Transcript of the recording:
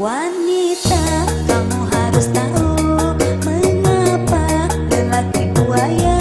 Wanita, kamu harus tahu mengapa lelaki buaya.